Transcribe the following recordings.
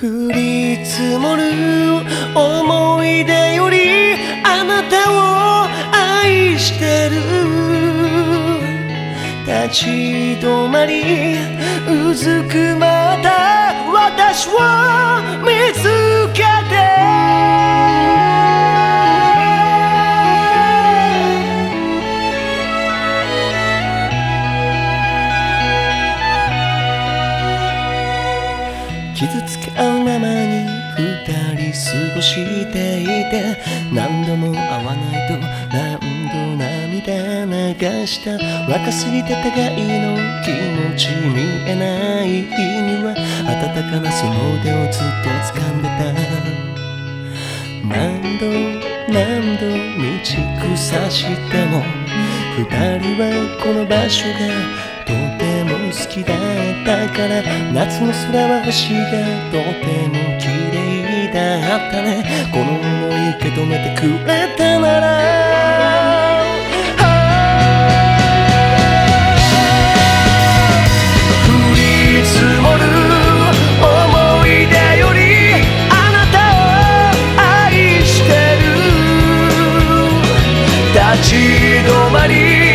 降り積もる思い出よりあなたを愛してる。立ち止まりうずくまた私を見つ傷つけ合うままに二人過ごしていて何度も会わないと何度涙流した。若すぎて互いの気持ち見えない日には温かなその腕をずっと掴んでた。何度何度道草しても二人はこの場所がとても好きだ。ったから夏の空は星がとても綺麗だったね。この想い受け止めてくれたなら。降り積もる思い出よりあなたを愛してる。立ち止まり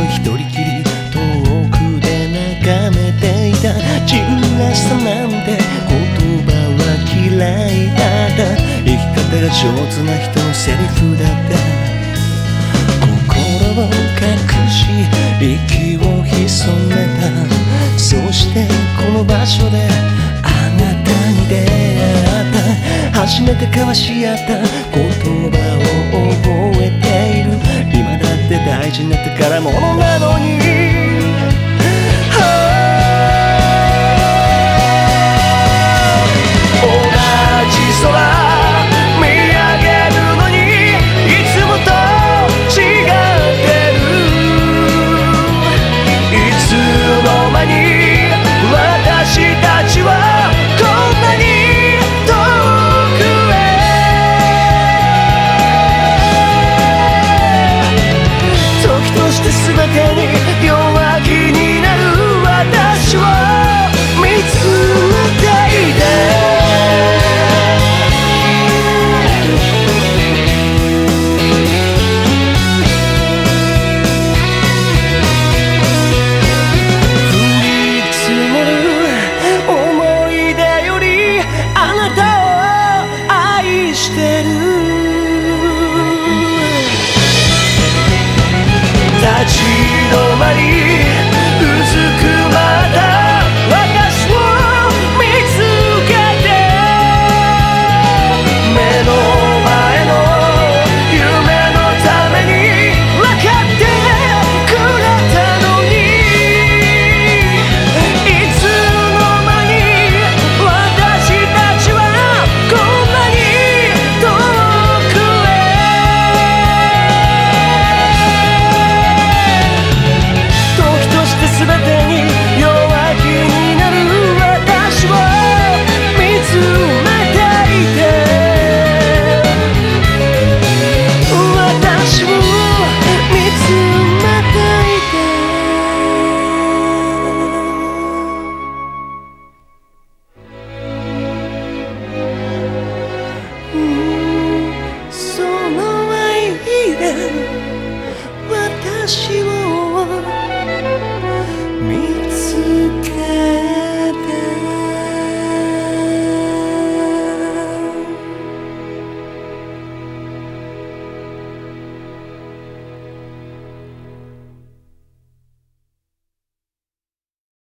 を一人きり遠くで眺めていた。自分らしさなんて言葉は嫌いだった。生き方が上手な人のセリフだった。心を隠し息を潜めた。そしてこの場所であなたに出会った。初めて交わし合った。して全てに she